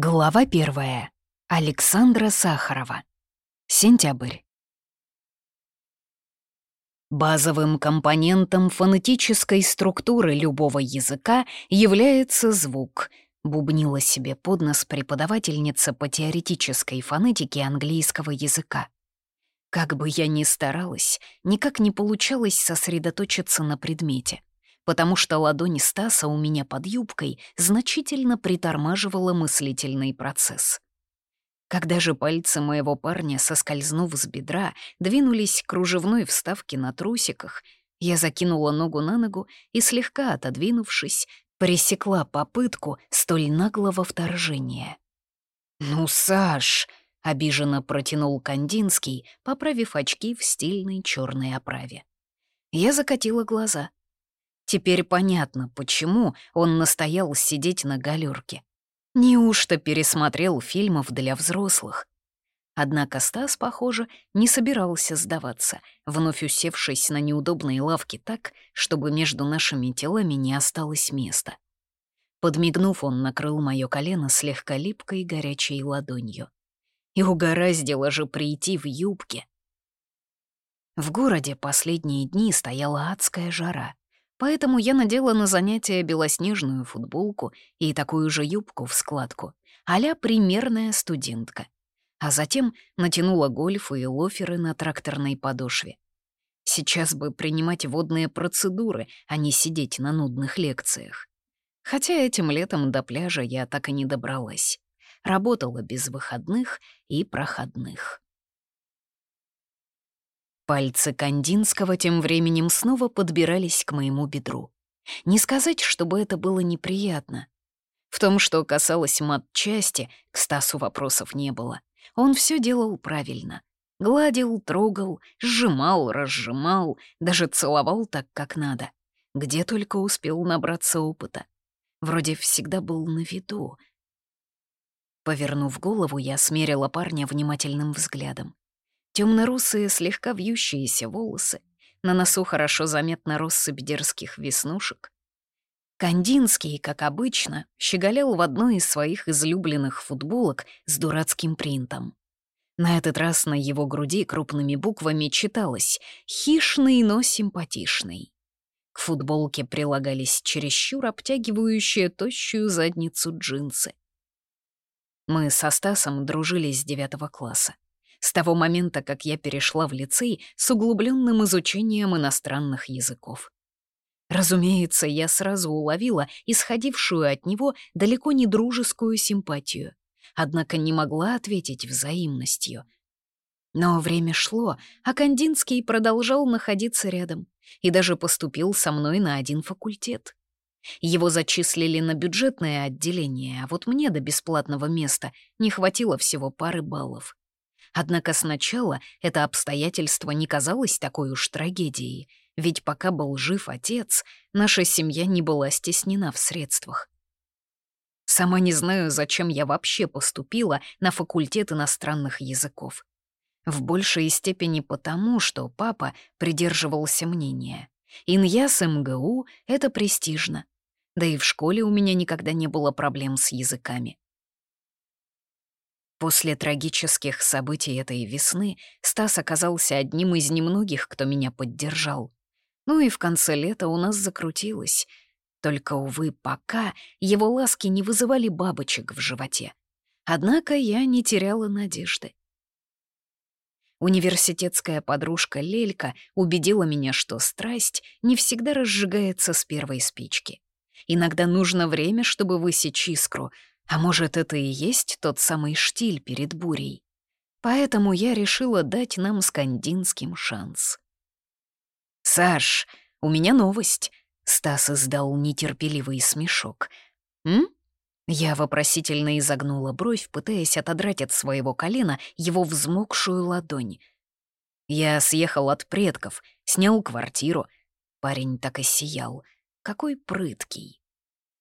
Глава первая. Александра Сахарова. Сентябрь. Базовым компонентом фонетической структуры любого языка является звук, бубнила себе под нос преподавательница по теоретической фонетике английского языка. Как бы я ни старалась, никак не получалось сосредоточиться на предмете потому что ладонь Стаса у меня под юбкой значительно притормаживала мыслительный процесс. Когда же пальцы моего парня, соскользнув с бедра, двинулись к кружевной вставке на трусиках, я закинула ногу на ногу и, слегка отодвинувшись, пресекла попытку столь наглого вторжения. «Ну, Саш!» — обиженно протянул Кандинский, поправив очки в стильной черной оправе. Я закатила глаза. Теперь понятно, почему он настоял сидеть на галерке. Неужто пересмотрел фильмов для взрослых? Однако Стас, похоже, не собирался сдаваться, вновь усевшись на неудобной лавке так, чтобы между нашими телами не осталось места. Подмигнув, он накрыл моё колено слегка липкой горячей ладонью. И угораздило же прийти в юбке. В городе последние дни стояла адская жара. Поэтому я надела на занятия белоснежную футболку и такую же юбку в складку, а примерная студентка. А затем натянула гольфы и лоферы на тракторной подошве. Сейчас бы принимать водные процедуры, а не сидеть на нудных лекциях. Хотя этим летом до пляжа я так и не добралась. Работала без выходных и проходных. Пальцы Кандинского тем временем снова подбирались к моему бедру. Не сказать, чтобы это было неприятно. В том, что касалось матчасти, к Стасу вопросов не было. Он все делал правильно. Гладил, трогал, сжимал, разжимал, даже целовал так, как надо. Где только успел набраться опыта. Вроде всегда был на виду. Повернув голову, я смерила парня внимательным взглядом. Темно-русые, слегка вьющиеся волосы, на носу хорошо заметна россыпь дерзких веснушек. Кандинский, как обычно, щеголял в одной из своих излюбленных футболок с дурацким принтом. На этот раз на его груди крупными буквами читалось «Хищный, но симпатичный». К футболке прилагались чересчур обтягивающие тощую задницу джинсы. Мы со Стасом дружили с девятого класса с того момента, как я перешла в лицей с углубленным изучением иностранных языков. Разумеется, я сразу уловила исходившую от него далеко не дружескую симпатию, однако не могла ответить взаимностью. Но время шло, а Кандинский продолжал находиться рядом и даже поступил со мной на один факультет. Его зачислили на бюджетное отделение, а вот мне до бесплатного места не хватило всего пары баллов. Однако сначала это обстоятельство не казалось такой уж трагедией, ведь пока был жив отец, наша семья не была стеснена в средствах. Сама не знаю, зачем я вообще поступила на факультет иностранных языков. В большей степени потому, что папа придерживался мнения. Иньяс МГУ — это престижно. Да и в школе у меня никогда не было проблем с языками. После трагических событий этой весны Стас оказался одним из немногих, кто меня поддержал. Ну и в конце лета у нас закрутилось. Только, увы, пока его ласки не вызывали бабочек в животе. Однако я не теряла надежды. Университетская подружка Лелька убедила меня, что страсть не всегда разжигается с первой спички. Иногда нужно время, чтобы высечь искру, а может, это и есть тот самый штиль перед бурей? Поэтому я решила дать нам с Кандинским шанс. «Саш, у меня новость», — Стас издал нетерпеливый смешок. «М?» Я вопросительно изогнула бровь, пытаясь отодрать от своего колена его взмокшую ладонь. Я съехал от предков, снял квартиру. Парень так и сиял. Какой прыткий.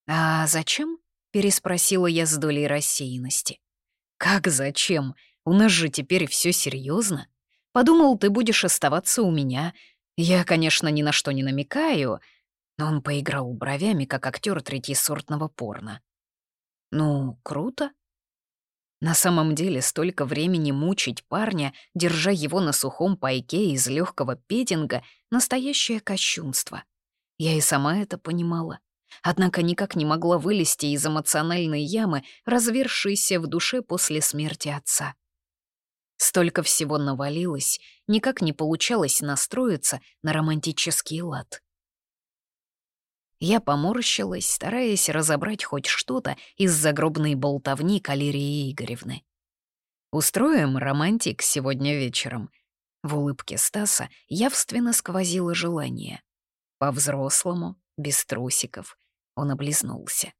«А зачем?» Переспросила я с долей рассеянности. «Как зачем? У нас же теперь все серьезно. Подумал, ты будешь оставаться у меня. Я, конечно, ни на что не намекаю». Но он поиграл бровями, как актер третьесортного порно. «Ну, круто. На самом деле столько времени мучить парня, держа его на сухом пайке из легкого петинга — настоящее кощунство. Я и сама это понимала. Однако никак не могла вылезти из эмоциональной ямы, развершейся в душе после смерти отца. Столько всего навалилось, никак не получалось настроиться на романтический лад. Я поморщилась, стараясь разобрать хоть что-то из загробной болтовни Калерии Игоревны. «Устроим романтик сегодня вечером». В улыбке Стаса явственно сквозило желание. По-взрослому, без трусиков. Он облизнулся.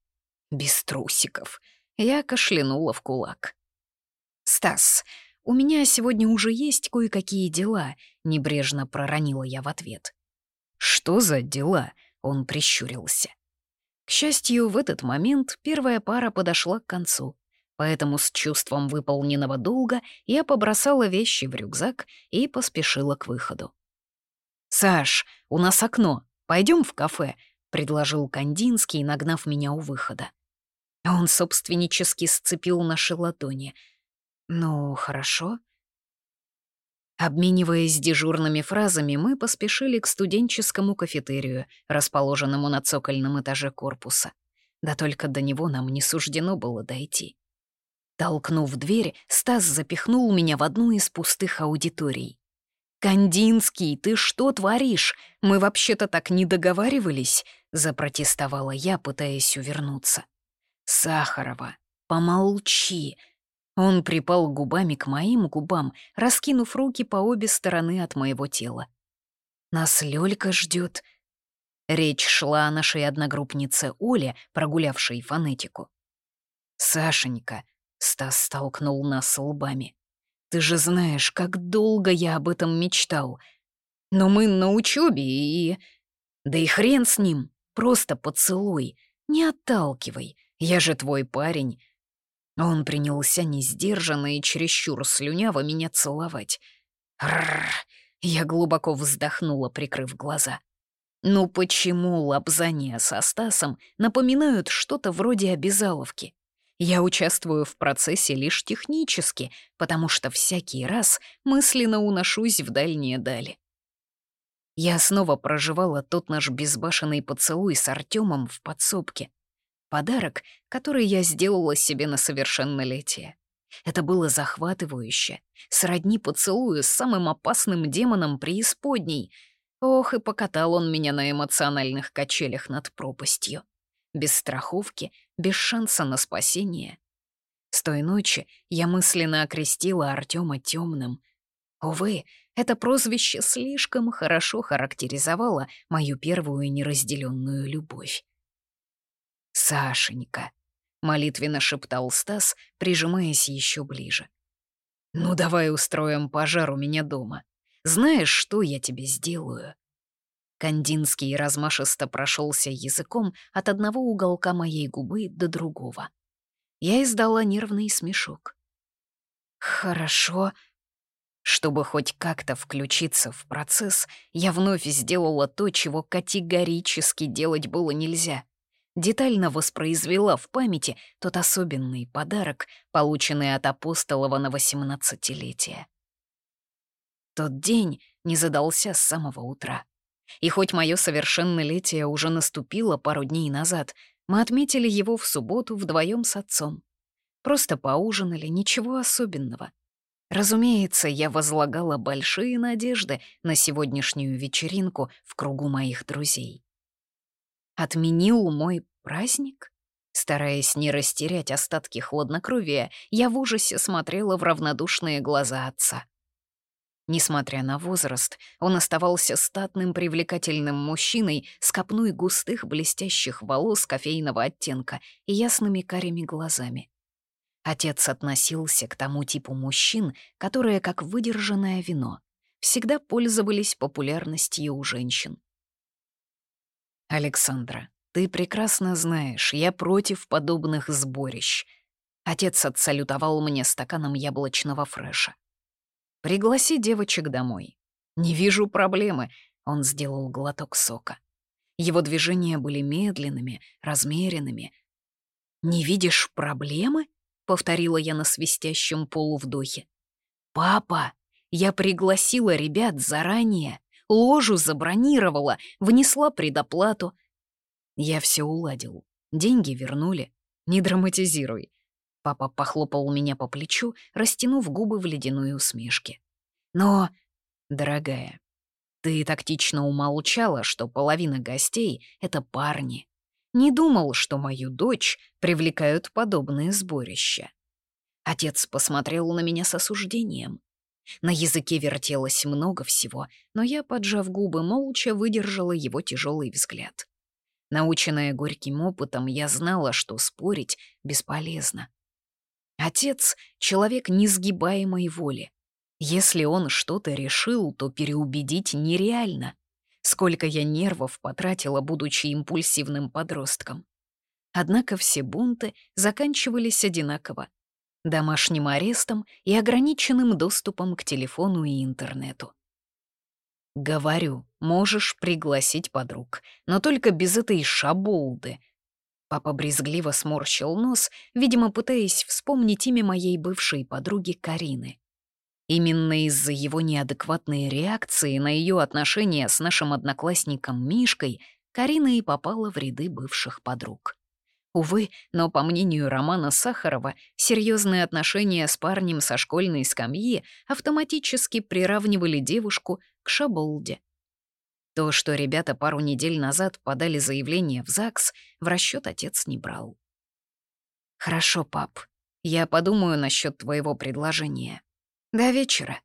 Без трусиков. Я кашлянула в кулак. «Стас, у меня сегодня уже есть кое-какие дела», — небрежно проронила я в ответ. «Что за дела?» Он прищурился. К счастью, в этот момент первая пара подошла к концу, поэтому с чувством выполненного долга я побросала вещи в рюкзак и поспешила к выходу. «Саш, у нас окно, пойдем в кафе», — предложил Кандинский, нагнав меня у выхода. Он собственнически сцепил наши ладони. «Ну, хорошо», Обмениваясь дежурными фразами, мы поспешили к студенческому кафетерию, расположенному на цокольном этаже корпуса. Да только до него нам не суждено было дойти. Толкнув дверь, Стас запихнул меня в одну из пустых аудиторий. «Кандинский, ты что творишь? Мы вообще-то так не договаривались», — запротестовала я, пытаясь увернуться. «Сахарова, помолчи», он припал губами к моим губам, раскинув руки по обе стороны от моего тела. «Нас Лёлька ждет. Речь шла о нашей одногруппнице Оле, прогулявшей фонетику. «Сашенька», — Стас столкнул нас лбами, — «ты же знаешь, как долго я об этом мечтал. Но мы на учебе и...» «Да и хрен с ним, просто поцелуй, не отталкивай, я же твой парень, он принялся несдержанно и чересчур слюняво меня целовать. Рррр! Я глубоко вздохнула, прикрыв глаза. Ну почему лапзания со Стасом напоминают что-то вроде обязаловки? Я участвую в процессе лишь технически, потому что всякий раз мысленно уношусь в дальние дали. Я снова проживала тот наш безбашенный поцелуй с Артемом в подсобке, Подарок, который я сделала себе на совершеннолетие. Это было захватывающе, сродни поцелую с самым опасным демоном преисподней. Ох, и покатал он меня на эмоциональных качелях над пропастью. Без страховки, без шанса на спасение. С той ночи я мысленно окрестила Артема темным. Увы, это прозвище слишком хорошо характеризовало мою первую неразделенную любовь. «Сашенька», — молитвенно шептал Стас, прижимаясь еще ближе. «Ну давай устроим пожар у меня дома. Знаешь, что я тебе сделаю?» Кандинский размашисто прошелся языком от одного уголка моей губы до другого. Я издала нервный смешок. «Хорошо». Чтобы хоть как-то включиться в процесс, я вновь сделала то, чего категорически делать было нельзя — детально воспроизвела в памяти тот особенный подарок, полученный от апостолова на восемнадцатилетие. Тот день не задался с самого утра. И хоть мое совершеннолетие уже наступило пару дней назад, мы отметили его в субботу вдвоем с отцом. Просто поужинали, ничего особенного. Разумеется, я возлагала большие надежды на сегодняшнюю вечеринку в кругу моих друзей. Отменил мой праздник? Стараясь не растерять остатки хладнокровия, я в ужасе смотрела в равнодушные глаза отца. Несмотря на возраст, он оставался статным привлекательным мужчиной с копной густых блестящих волос кофейного оттенка и ясными карими глазами. Отец относился к тому типу мужчин, которые, как выдержанное вино, всегда пользовались популярностью у женщин. «Александра, ты прекрасно знаешь, я против подобных сборищ». Отец отсалютовал мне стаканом яблочного фреша. «Пригласи девочек домой». «Не вижу проблемы», — он сделал глоток сока. Его движения были медленными, размеренными. «Не видишь проблемы?» повторила я на свистящем полувдохе. «Папа, я пригласила ребят заранее, ложу забронировала, внесла предоплату. Я все уладил, деньги вернули. Не драматизируй». Папа похлопал меня по плечу, растянув губы в ледяной усмешке. «Но, дорогая, ты тактично умолчала, что половина гостей — это парни. Не думал, что мою дочь привлекают подобные сборища. Отец посмотрел на меня с осуждением. На языке вертелось много всего, но я, поджав губы, молча выдержала его тяжелый взгляд. Наученная горьким опытом, я знала, что спорить бесполезно. Отец — человек несгибаемой воли. Если он что-то решил, то переубедить нереально. Сколько я нервов потратила, будучи импульсивным подростком. Однако все бунты заканчивались одинаково — домашним арестом и ограниченным доступом к телефону и интернету. «Говорю, можешь пригласить подруг, но только без этой шаболды». Папа брезгливо сморщил нос, видимо, пытаясь вспомнить имя моей бывшей подруги Карины. Именно из-за его неадекватной реакции на ее отношения с нашим одноклассником Мишкой Карина и попала в ряды бывших подруг. Увы, но по мнению Романа Сахарова, серьезные отношения с парнем со школьной скамьи автоматически приравнивали девушку к шаболде. То, что ребята пару недель назад подали заявление в ЗАГС, в расчет отец не брал. «Хорошо, пап, я подумаю насчет твоего предложения», до вечера.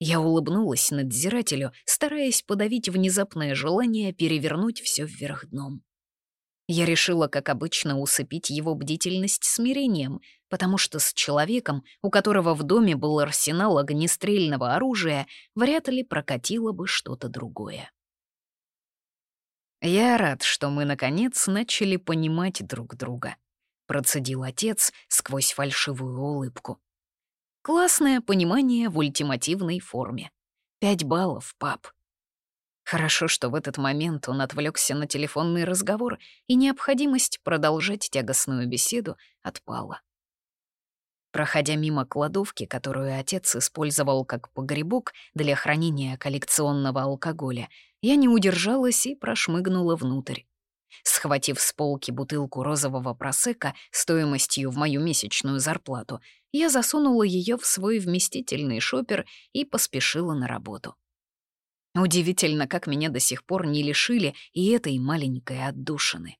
Я улыбнулась надзирателю, стараясь подавить внезапное желание перевернуть все вверх дном. Я решила, как обычно, усыпить его бдительность смирением, потому что с человеком, у которого в доме был арсенал огнестрельного оружия, вряд ли прокатило бы что-то другое. «Я рад, что мы, наконец, начали понимать друг друга», — процедил отец сквозь фальшивую улыбку. Классное понимание в ультимативной форме. Пять баллов, пап. Хорошо, что в этот момент он отвлекся на телефонный разговор, и необходимость продолжать тягостную беседу отпала. Проходя мимо кладовки, которую отец использовал как погребок для хранения коллекционного алкоголя, я не удержалась и прошмыгнула внутрь. Схватив с полки бутылку розового просека стоимостью в мою месячную зарплату, я засунула ее в свой вместительный шопер и поспешила на работу. Удивительно, как меня до сих пор не лишили и этой маленькой отдушины.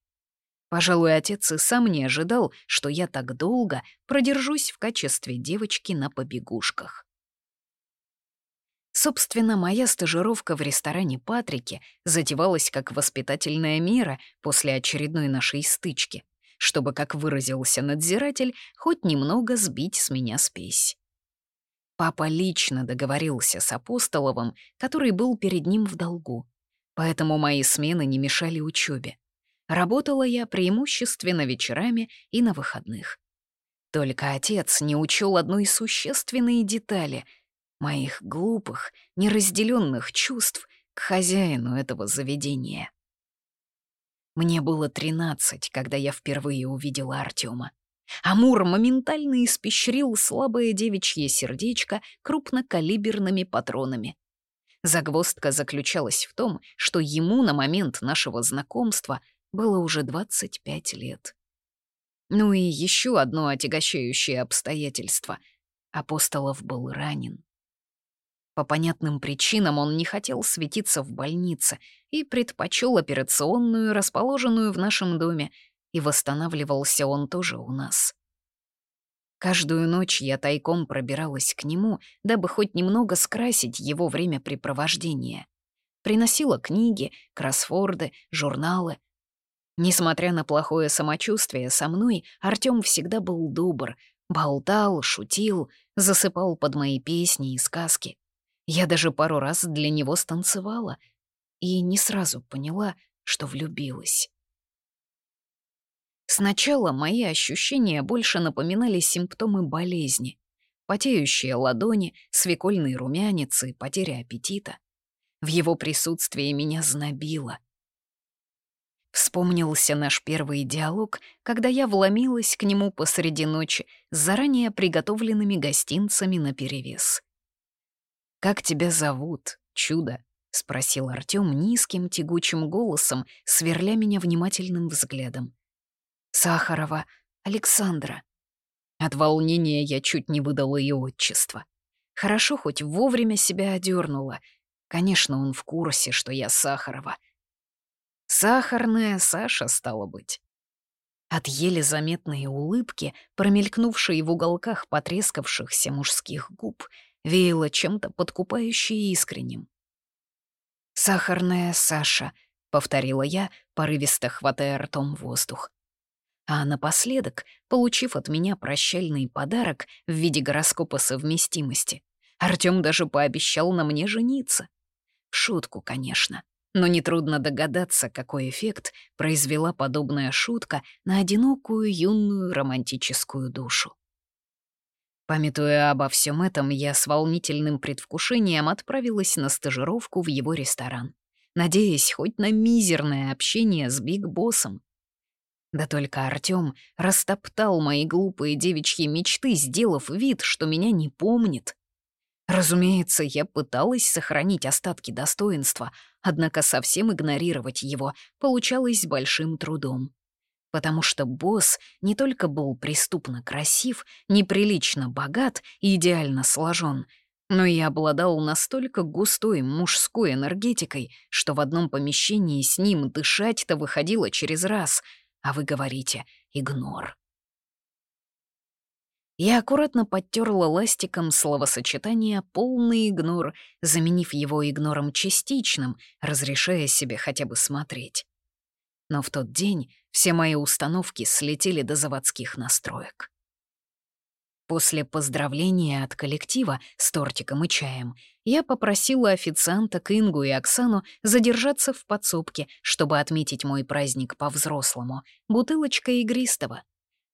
Пожалуй, отец и сам не ожидал, что я так долго продержусь в качестве девочки на побегушках. Собственно, моя стажировка в ресторане Патрики затевалась как воспитательная мера после очередной нашей стычки, чтобы, как выразился надзиратель, хоть немного сбить с меня спесь. Папа лично договорился с Апостоловым, который был перед ним в долгу, поэтому мои смены не мешали учебе. Работала я преимущественно вечерами и на выходных. Только отец не учел одной существенной детали — моих глупых, неразделенных чувств к хозяину этого заведения. Мне было тринадцать, когда я впервые увидела Артема. Амур моментально испещрил слабое девичье сердечко крупнокалиберными патронами. Загвоздка заключалась в том, что ему на момент нашего знакомства было уже 25 лет. Ну и еще одно отягощающее обстоятельство. Апостолов был ранен. По понятным причинам он не хотел светиться в больнице и предпочел операционную, расположенную в нашем доме, и восстанавливался он тоже у нас. Каждую ночь я тайком пробиралась к нему, дабы хоть немного скрасить его времяпрепровождение. Приносила книги, кроссворды, журналы. Несмотря на плохое самочувствие со мной, Артём всегда был добр, болтал, шутил, засыпал под мои песни и сказки. Я даже пару раз для него станцевала и не сразу поняла, что влюбилась. Сначала мои ощущения больше напоминали симптомы болезни. Потеющие ладони, свекольный румянец и потеря аппетита. В его присутствии меня знобило. Вспомнился наш первый диалог, когда я вломилась к нему посреди ночи с заранее приготовленными гостинцами наперевес. «Как тебя зовут, чудо?» — спросил Артём низким тягучим голосом, сверля меня внимательным взглядом. «Сахарова Александра». От волнения я чуть не выдала ее отчество. Хорошо хоть вовремя себя одернула. Конечно, он в курсе, что я Сахарова — Сахарная Саша, стало быть. От еле заметной улыбки, промелькнувшей в уголках потрескавшихся мужских губ, веяло чем-то подкупающе искренним. «Сахарная Саша», — повторила я, порывисто хватая ртом воздух. А напоследок, получив от меня прощальный подарок в виде гороскопа совместимости, Артём даже пообещал на мне жениться. Шутку, конечно но нетрудно догадаться, какой эффект произвела подобная шутка на одинокую юную романтическую душу. Памятуя обо всем этом, я с волнительным предвкушением отправилась на стажировку в его ресторан, надеясь хоть на мизерное общение с Биг Боссом. Да только Артём растоптал мои глупые девичьи мечты, сделав вид, что меня не помнит. Разумеется, я пыталась сохранить остатки достоинства, однако совсем игнорировать его получалось с большим трудом. Потому что босс не только был преступно красив, неприлично богат и идеально сложен, но и обладал настолько густой мужской энергетикой, что в одном помещении с ним дышать-то выходило через раз, а вы говорите «игнор». Я аккуратно подтерла ластиком словосочетание «полный игнор», заменив его игнором частичным, разрешая себе хотя бы смотреть. Но в тот день все мои установки слетели до заводских настроек. После поздравления от коллектива с тортиком и чаем я попросила официанта Ингу и Оксану задержаться в подсобке, чтобы отметить мой праздник по-взрослому, бутылочкой игристого —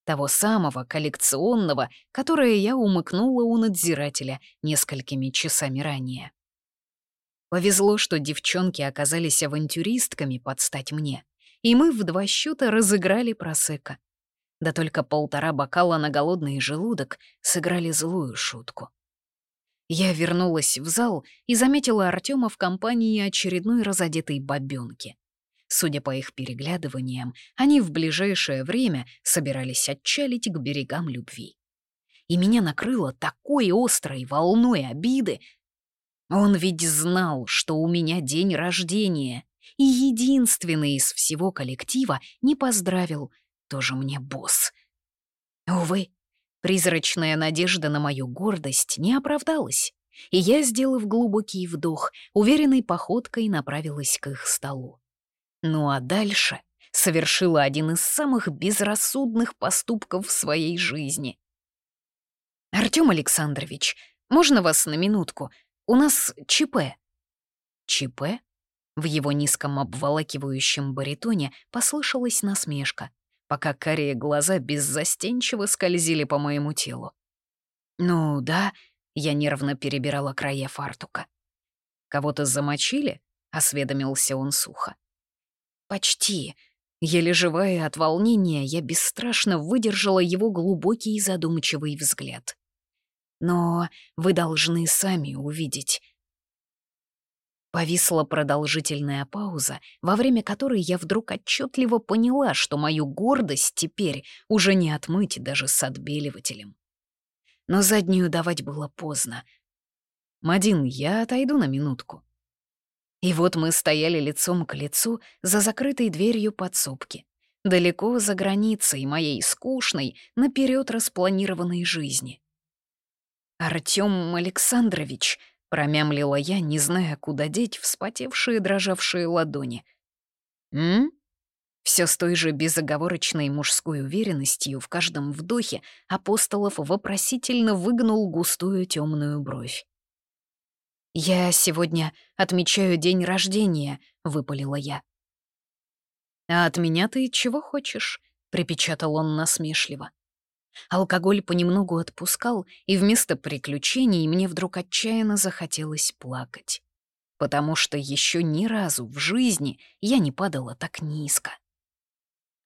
того самого коллекционного, которое я умыкнула у надзирателя несколькими часами ранее. Повезло, что девчонки оказались авантюристками под стать мне, и мы в два счета разыграли просека. Да только полтора бокала на голодный желудок сыграли злую шутку. Я вернулась в зал и заметила Артема в компании очередной разодетой бабёнки. Судя по их переглядываниям, они в ближайшее время собирались отчалить к берегам любви. И меня накрыло такой острой волной обиды. Он ведь знал, что у меня день рождения, и единственный из всего коллектива не поздравил, тоже мне босс. Увы, призрачная надежда на мою гордость не оправдалась, и я, сделав глубокий вдох, уверенной походкой направилась к их столу. Ну а дальше совершила один из самых безрассудных поступков в своей жизни. «Артём Александрович, можно вас на минутку? У нас ЧП». «ЧП?» В его низком обволакивающем баритоне послышалась насмешка, пока карие глаза беззастенчиво скользили по моему телу. «Ну да», — я нервно перебирала края фартука. «Кого-то замочили?» — осведомился он сухо. Почти. Еле живая от волнения, я бесстрашно выдержала его глубокий и задумчивый взгляд. Но вы должны сами увидеть. Повисла продолжительная пауза, во время которой я вдруг отчетливо поняла, что мою гордость теперь уже не отмыть даже с отбеливателем. Но заднюю давать было поздно. «Мадин, я отойду на минутку», и вот мы стояли лицом к лицу за закрытой дверью подсобки, далеко за границей моей скучной, наперед распланированной жизни. «Артём Александрович», — промямлила я, не зная, куда деть вспотевшие дрожавшие ладони. «М?» Все с той же безоговорочной мужской уверенностью в каждом вдохе Апостолов вопросительно выгнул густую темную бровь. «Я сегодня отмечаю день рождения», — выпалила я. «А от меня ты чего хочешь?» — припечатал он насмешливо. Алкоголь понемногу отпускал, и вместо приключений мне вдруг отчаянно захотелось плакать. Потому что еще ни разу в жизни я не падала так низко.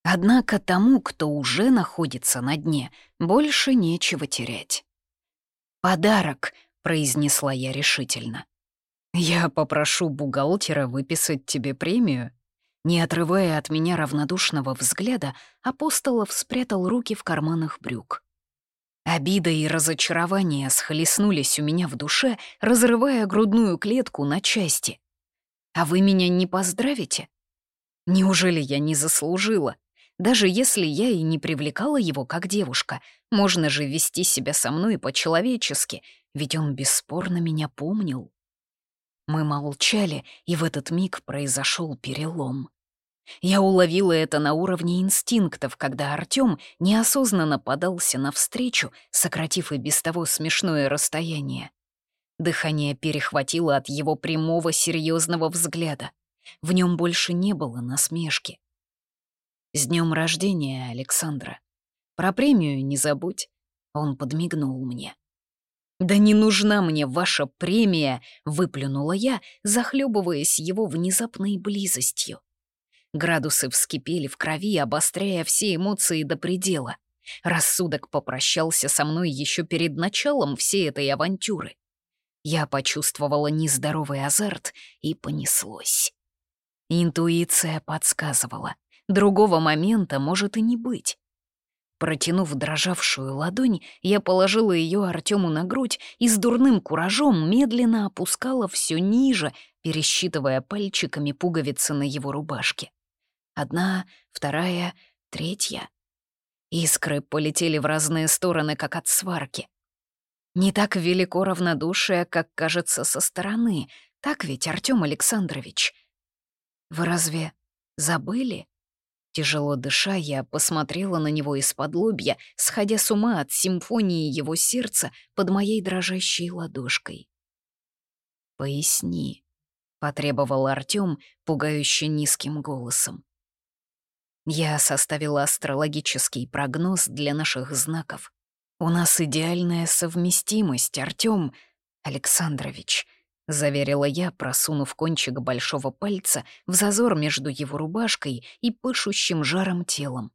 Однако тому, кто уже находится на дне, больше нечего терять. «Подарок», — произнесла я решительно. «Я попрошу бухгалтера выписать тебе премию». Не отрывая от меня равнодушного взгляда, Апостолов спрятал руки в карманах брюк. Обида и разочарование схлестнулись у меня в душе, разрывая грудную клетку на части. «А вы меня не поздравите?» Неужели я не заслужила? Даже если я и не привлекала его как девушка, можно же вести себя со мной по-человечески, ведь он бесспорно меня помнил. Мы молчали, и в этот миг произошел перелом. Я уловила это на уровне инстинктов, когда Артём неосознанно подался навстречу, сократив и без того смешное расстояние. Дыхание перехватило от его прямого серьезного взгляда. В нем больше не было насмешки. «С днем рождения, Александра! Про премию не забудь!» Он подмигнул мне. «Да не нужна мне ваша премия!» — выплюнула я, захлебываясь его внезапной близостью. Градусы вскипели в крови, обостряя все эмоции до предела. Рассудок попрощался со мной еще перед началом всей этой авантюры. Я почувствовала нездоровый азарт и понеслось. Интуиция подсказывала. Другого момента может и не быть. Протянув дрожавшую ладонь, я положила ее Артему на грудь и с дурным куражом медленно опускала все ниже, пересчитывая пальчиками пуговицы на его рубашке. Одна, вторая, третья. Искры полетели в разные стороны, как от сварки. Не так велико равнодушие, как кажется со стороны. Так ведь, Артём Александрович? Вы разве забыли? Тяжело дыша, я посмотрела на него из-под лобья, сходя с ума от симфонии его сердца под моей дрожащей ладошкой. «Поясни», — потребовал Артём, пугающе низким голосом. Я составила астрологический прогноз для наших знаков. У нас идеальная совместимость, Артём Александрович —— заверила я, просунув кончик большого пальца в зазор между его рубашкой и пышущим жаром телом.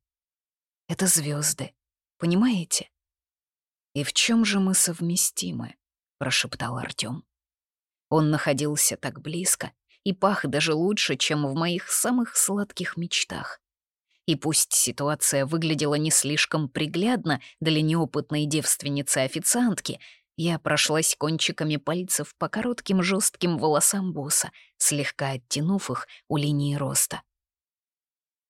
«Это звезды, понимаете?» «И в чем же мы совместимы?» — прошептал Артём. Он находился так близко и пах даже лучше, чем в моих самых сладких мечтах. И пусть ситуация выглядела не слишком приглядно для неопытной девственницы-официантки, я прошлась кончиками пальцев по коротким жестким волосам босса, слегка оттянув их у линии роста.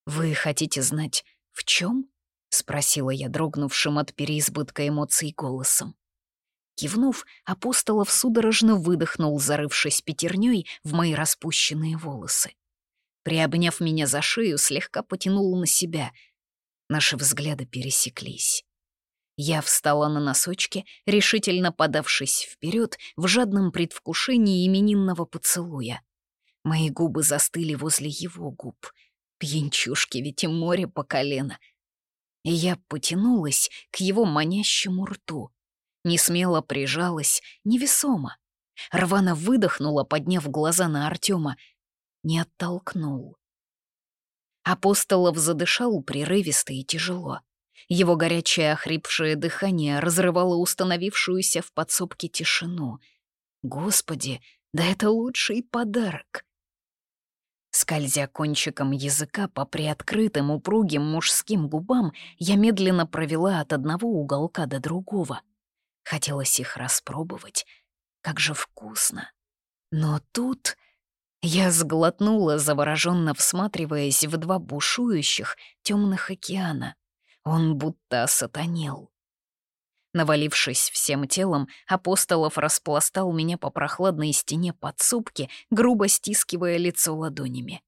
«Вы хотите знать, в чем? спросила я дрогнувшим от переизбытка эмоций голосом. Кивнув, Апостолов судорожно выдохнул, зарывшись пятерней в мои распущенные волосы. Приобняв меня за шею, слегка потянул на себя. Наши взгляды пересеклись. Я встала на носочки, решительно подавшись вперед в жадном предвкушении именинного поцелуя. Мои губы застыли возле его губ. Пьянчушки ведь и море по колено. И я потянулась к его манящему рту. Не смело прижалась, невесомо. Рвано выдохнула, подняв глаза на Артема. Не оттолкнул. Апостолов задышал прерывисто и тяжело. Его горячее охрипшее дыхание разрывало установившуюся в подсобке тишину. Господи, да это лучший подарок! Скользя кончиком языка по приоткрытым упругим мужским губам, я медленно провела от одного уголка до другого. Хотелось их распробовать. Как же вкусно! Но тут... Я сглотнула, завороженно всматриваясь в два бушующих темных океана. Он будто сатанел. Навалившись всем телом, Апостолов распластал меня по прохладной стене подсобки, грубо стискивая лицо ладонями.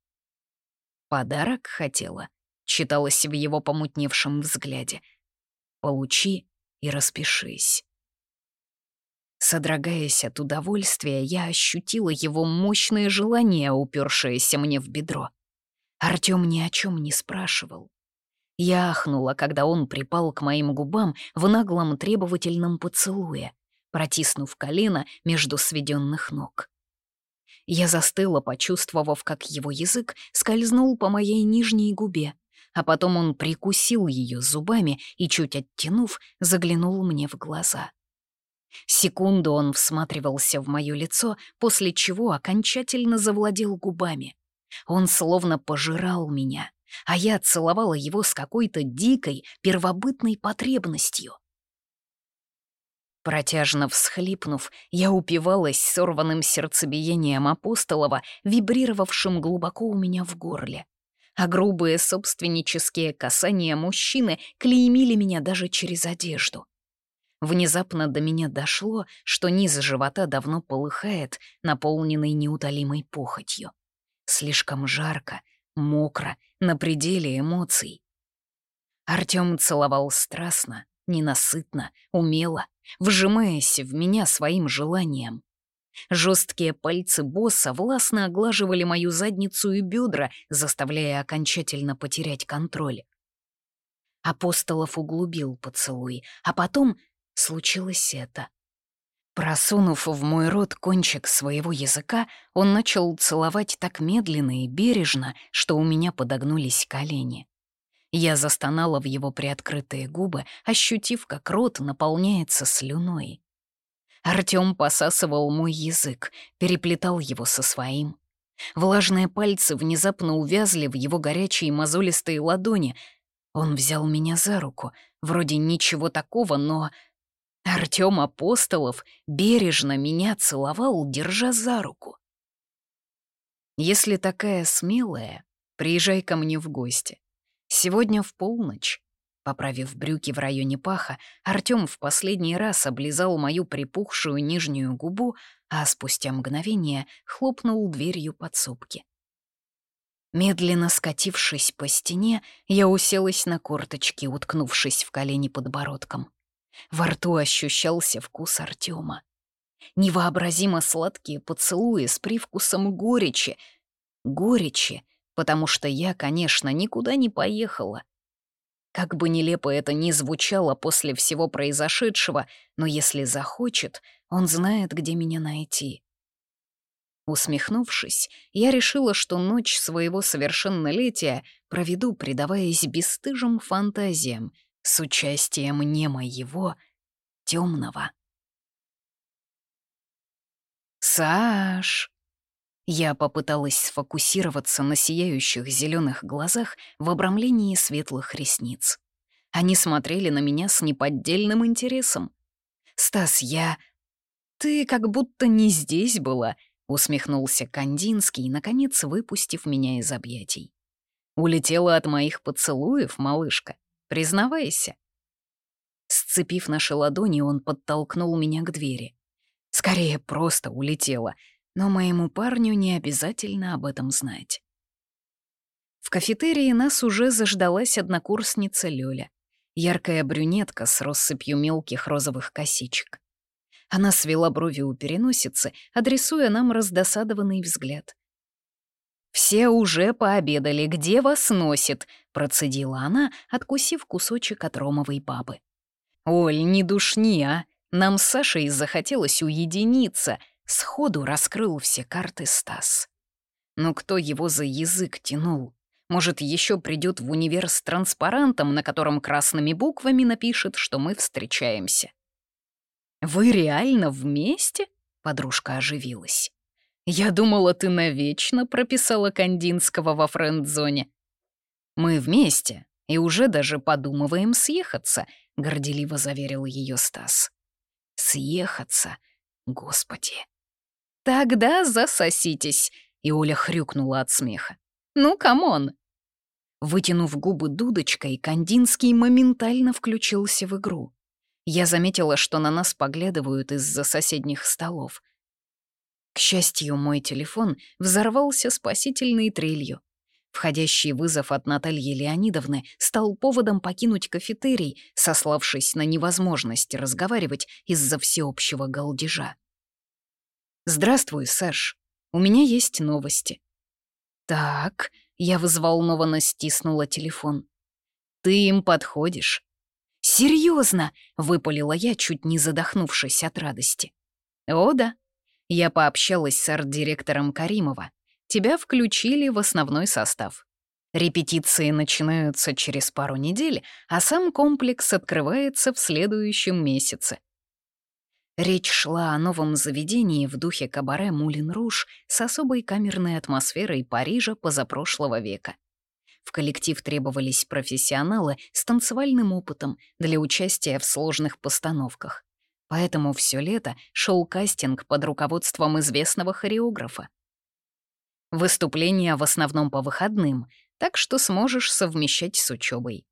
«Подарок хотела», — читалось в его помутневшем взгляде. «Получи и распишись». Содрогаясь от удовольствия, я ощутила его мощное желание, упершееся мне в бедро. Артём ни о чем не спрашивал. Я ахнула, когда он припал к моим губам в наглом требовательном поцелуе, протиснув колено между сведенных ног. Я застыла, почувствовав, как его язык скользнул по моей нижней губе, а потом он прикусил ее зубами и, чуть оттянув, заглянул мне в глаза. Секунду он всматривался в мое лицо, после чего окончательно завладел губами. Он словно пожирал меня, а я целовала его с какой-то дикой, первобытной потребностью. Протяжно всхлипнув, я упивалась сорванным сердцебиением Апостолова, вибрировавшим глубоко у меня в горле. А грубые собственнические касания мужчины клеймили меня даже через одежду. Внезапно до меня дошло, что низ живота давно полыхает, наполненный неутолимой похотью. Слишком жарко, мокро, на пределе эмоций. Артём целовал страстно, ненасытно, умело, вжимаясь в меня своим желанием. Жесткие пальцы босса властно оглаживали мою задницу и бедра, заставляя окончательно потерять контроль. Апостолов углубил поцелуй, а потом случилось это. Просунув в мой рот кончик своего языка, он начал целовать так медленно и бережно, что у меня подогнулись колени. Я застонала в его приоткрытые губы, ощутив, как рот наполняется слюной. Артём посасывал мой язык, переплетал его со своим. Влажные пальцы внезапно увязли в его горячие мозолистые ладони. Он взял меня за руку. Вроде ничего такого, но... Артём Апостолов бережно меня целовал, держа за руку. «Если такая смелая, приезжай ко мне в гости. Сегодня в полночь. Поправив брюки в районе паха, Артём в последний раз облизал мою припухшую нижнюю губу, а спустя мгновение хлопнул дверью подсобки. Медленно скатившись по стене, я уселась на корточки, уткнувшись в колени подбородком. Во рту ощущался вкус Артёма. Невообразимо сладкие поцелуи с привкусом горечи. Горечи, потому что я, конечно, никуда не поехала. Как бы нелепо это ни звучало после всего произошедшего, но если захочет, он знает, где меня найти. Усмехнувшись, я решила, что ночь своего совершеннолетия проведу, предаваясь бесстыжим фантазиям с участием не моего, темного. «Саш!» Я попыталась сфокусироваться на сияющих зеленых глазах в обрамлении светлых ресниц. Они смотрели на меня с неподдельным интересом. «Стас, я...» «Ты как будто не здесь была», — усмехнулся Кандинский, наконец выпустив меня из объятий. «Улетела от моих поцелуев, малышка. Признавайся». Сцепив наши ладони, он подтолкнул меня к двери. Скорее, просто улетела — но моему парню не обязательно об этом знать. В кафетерии нас уже заждалась однокурсница Лёля, яркая брюнетка с россыпью мелких розовых косичек. Она свела брови у переносицы, адресуя нам раздосадованный взгляд. «Все уже пообедали, где вас носит?» — процедила она, откусив кусочек от ромовой бабы. «Оль, не душни, а! Нам с Сашей захотелось уединиться», Сходу раскрыл все карты Стас. Но кто его за язык тянул? Может, еще придет в универ с транспарантом, на котором красными буквами напишет, что мы встречаемся. «Вы реально вместе?» — подружка оживилась. «Я думала, ты навечно прописала Кандинского во френд-зоне». «Мы вместе и уже даже подумываем съехаться», — горделиво заверил ее Стас. «Съехаться? Господи!» «Тогда засоситесь», — и Оля хрюкнула от смеха. «Ну, come on!» Вытянув губы дудочкой, Кандинский моментально включился в игру. Я заметила, что на нас поглядывают из-за соседних столов. К счастью, мой телефон взорвался спасительной трелью. Входящий вызов от Натальи Леонидовны стал поводом покинуть кафетерий, сославшись на невозможность разговаривать из-за всеобщего галдежа. «Здравствуй, Саш. У меня есть новости». «Так», — я взволнованно стиснула телефон. «Ты им подходишь». «Серьезно?» — выпалила я, чуть не задохнувшись от радости. «О да. Я пообщалась с арт-директором Каримова. Тебя включили в основной состав. Репетиции начинаются через пару недель, а сам комплекс открывается в следующем месяце. Речь шла о новом заведении в духе кабаре «Мулин Руж» с особой камерной атмосферой Парижа позапрошлого века. В коллектив требовались профессионалы с танцевальным опытом для участия в сложных постановках. Поэтому все лето шел кастинг под руководством известного хореографа. Выступления в основном по выходным, так что сможешь совмещать с учебой.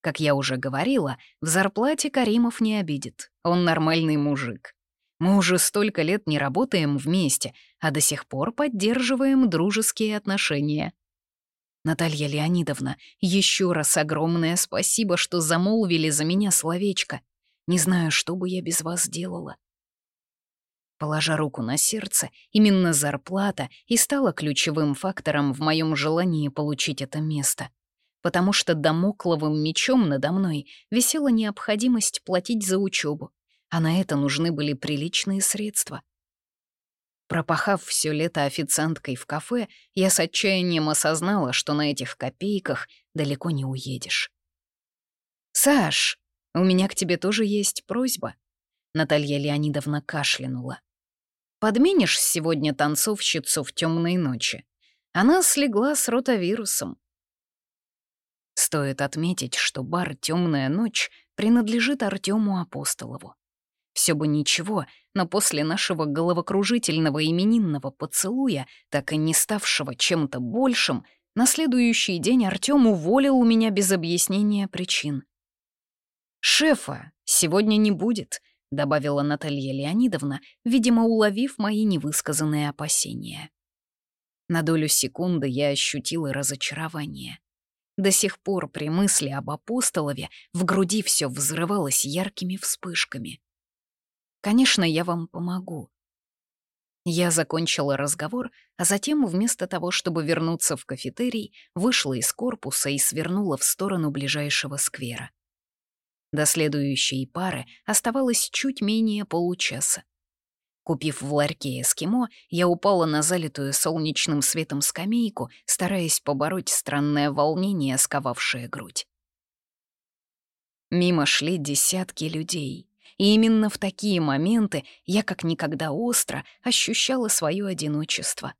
Как я уже говорила, в зарплате Каримов не обидит. Он нормальный мужик. Мы уже столько лет не работаем вместе, а до сих пор поддерживаем дружеские отношения. Наталья Леонидовна, еще раз огромное спасибо, что замолвили за меня словечко. Не знаю, что бы я без вас делала. Положа руку на сердце, именно зарплата и стала ключевым фактором в моем желании получить это место потому что домокловым мечом надо мной висела необходимость платить за учебу, а на это нужны были приличные средства. Пропахав все лето официанткой в кафе, я с отчаянием осознала, что на этих копейках далеко не уедешь. «Саш, у меня к тебе тоже есть просьба», — Наталья Леонидовна кашлянула. «Подменишь сегодня танцовщицу в темной ночи? Она слегла с ротавирусом. Стоит отметить, что бар «Темная ночь» принадлежит Артему Апостолову. Все бы ничего, но после нашего головокружительного именинного поцелуя, так и не ставшего чем-то большим, на следующий день Артём уволил у меня без объяснения причин. «Шефа сегодня не будет», — добавила Наталья Леонидовна, видимо, уловив мои невысказанные опасения. На долю секунды я ощутила разочарование. До сих пор при мысли об апостолове в груди все взрывалось яркими вспышками. «Конечно, я вам помогу». Я закончила разговор, а затем, вместо того, чтобы вернуться в кафетерий, вышла из корпуса и свернула в сторону ближайшего сквера. До следующей пары оставалось чуть менее получаса. Купив в ларьке эскимо, я упала на залитую солнечным светом скамейку, стараясь побороть странное волнение, сковавшее грудь. Мимо шли десятки людей, и именно в такие моменты я как никогда остро ощущала свое одиночество.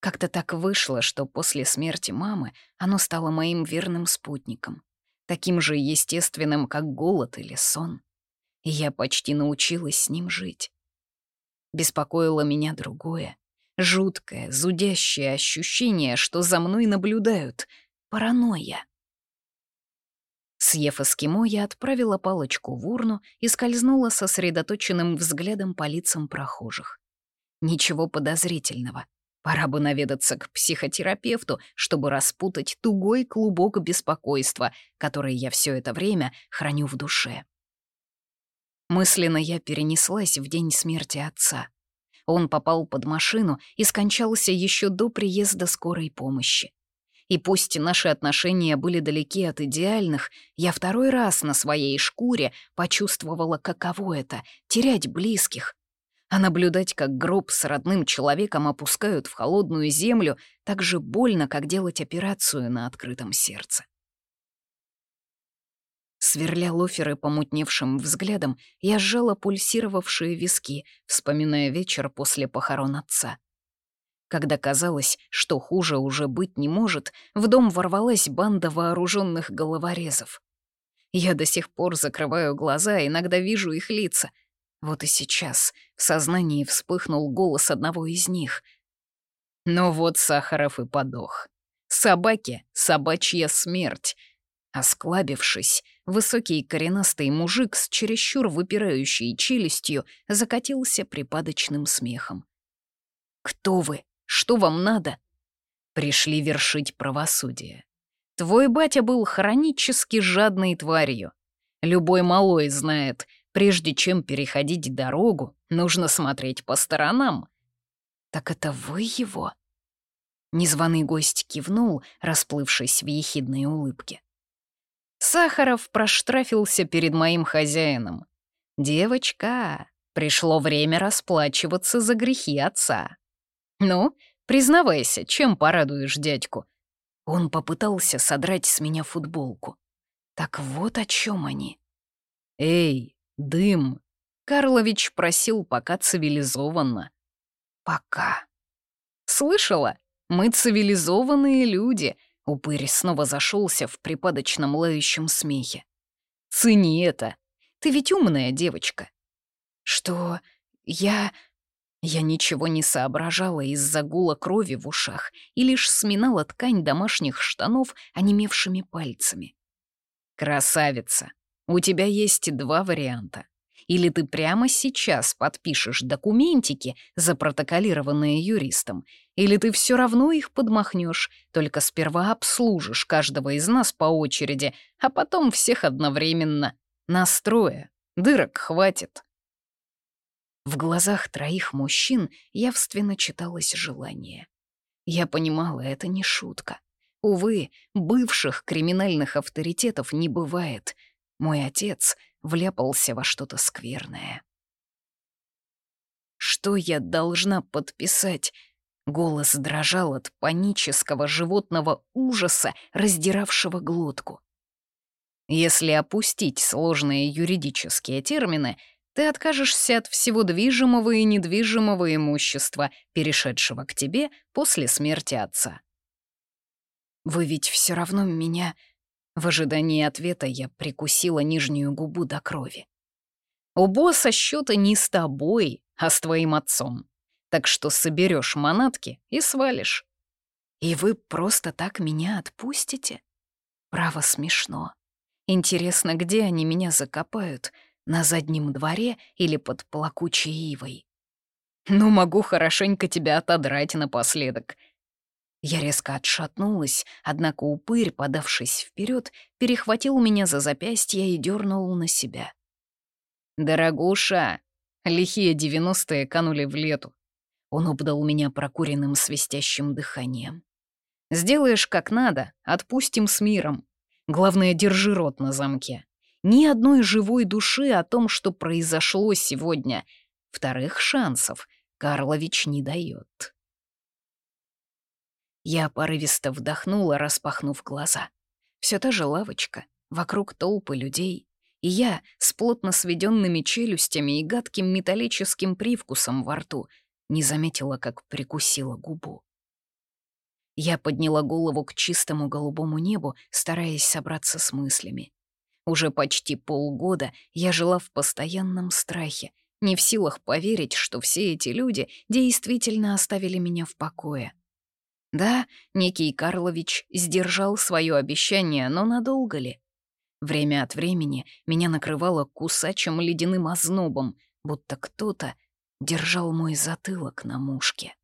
Как-то так вышло, что после смерти мамы оно стало моим верным спутником, таким же естественным, как голод или сон. И я почти научилась с ним жить. Беспокоило меня другое, жуткое, зудящее ощущение, что за мной наблюдают. Паранойя. Съев эскимо, я отправила палочку в урну и скользнула сосредоточенным взглядом по лицам прохожих. Ничего подозрительного. Пора бы наведаться к психотерапевту, чтобы распутать тугой клубок беспокойства, который я все это время храню в душе. Мысленно я перенеслась в день смерти отца. Он попал под машину и скончался еще до приезда скорой помощи. И пусть наши отношения были далеки от идеальных, я второй раз на своей шкуре почувствовала, каково это — терять близких. А наблюдать, как гроб с родным человеком опускают в холодную землю, так же больно, как делать операцию на открытом сердце. Сверля лоферы помутневшим взглядом, я сжала пульсировавшие виски, вспоминая вечер после похорон отца. Когда казалось, что хуже уже быть не может, в дом ворвалась банда вооруженных головорезов. Я до сих пор закрываю глаза, иногда вижу их лица. Вот и сейчас в сознании вспыхнул голос одного из них. Но вот Сахаров и подох. Собаке — собачья смерть. Осклабившись, высокий коренастый мужик с чересчур выпирающей челюстью закатился припадочным смехом. «Кто вы? Что вам надо?» «Пришли вершить правосудие. Твой батя был хронически жадной тварью. Любой малой знает, прежде чем переходить дорогу, нужно смотреть по сторонам». «Так это вы его?» Незваный гость кивнул, расплывшись в ехидной улыбке. Сахаров проштрафился перед моим хозяином. «Девочка, пришло время расплачиваться за грехи отца. Ну, признавайся, чем порадуешь дядьку?» Он попытался содрать с меня футболку. Так вот о чем они. «Эй, дым!» Карлович просил пока цивилизованно. «Пока». «Слышала? Мы цивилизованные люди», — упырь снова зашелся в припадочном лающем смехе. «Цени это. Ты ведь умная девочка». «Что? Я...» Я ничего не соображала из-за гула крови в ушах и лишь сминала ткань домашних штанов онемевшими пальцами. «Красавица, у тебя есть два варианта. Или ты прямо сейчас подпишешь документики, запротоколированные юристом, или ты все равно их подмахнешь, только сперва обслужишь каждого из нас по очереди, а потом всех одновременно. Настроя. Дырок хватит. В глазах троих мужчин явственно читалось желание. Я понимала, это не шутка. Увы, бывших криминальных авторитетов не бывает. Мой отец вляпался во что-то скверное. «Что я должна подписать?» Голос дрожал от панического животного ужаса, раздиравшего глотку. Если опустить сложные юридические термины, ты откажешься от всего движимого и недвижимого имущества, перешедшего к тебе после смерти отца. Вы ведь все равно меня... В ожидании ответа я прикусила нижнюю губу до крови. У босса счета не с тобой, а с твоим отцом. Так что соберешь манатки и свалишь. И вы просто так меня отпустите? Право смешно. Интересно, где они меня закопают — на заднем дворе или под плакучей ивой. Ну, могу хорошенько тебя отодрать напоследок. Я резко отшатнулась, однако упырь, подавшись вперед, перехватил меня за запястье и дернул на себя. «Дорогуша!» Лихие девяностые канули в лету. Он обдал меня прокуренным свистящим дыханием. «Сделаешь как надо, отпустим с миром. Главное, держи рот на замке ни одной живой души о том, что произошло сегодня. Вторых шансов Карлович не дает. Я порывисто вдохнула, распахнув глаза. Все та же лавочка, вокруг толпы людей, и я с плотно сведенными челюстями и гадким металлическим привкусом во рту не заметила, как прикусила губу. Я подняла голову к чистому голубому небу, стараясь собраться с мыслями. Уже почти полгода я жила в постоянном страхе, не в силах поверить, что все эти люди действительно оставили меня в покое. Да, некий Карлович сдержал свое обещание, но надолго ли? Время от времени меня накрывало кусачим ледяным ознобом, будто кто-то держал мой затылок на мушке.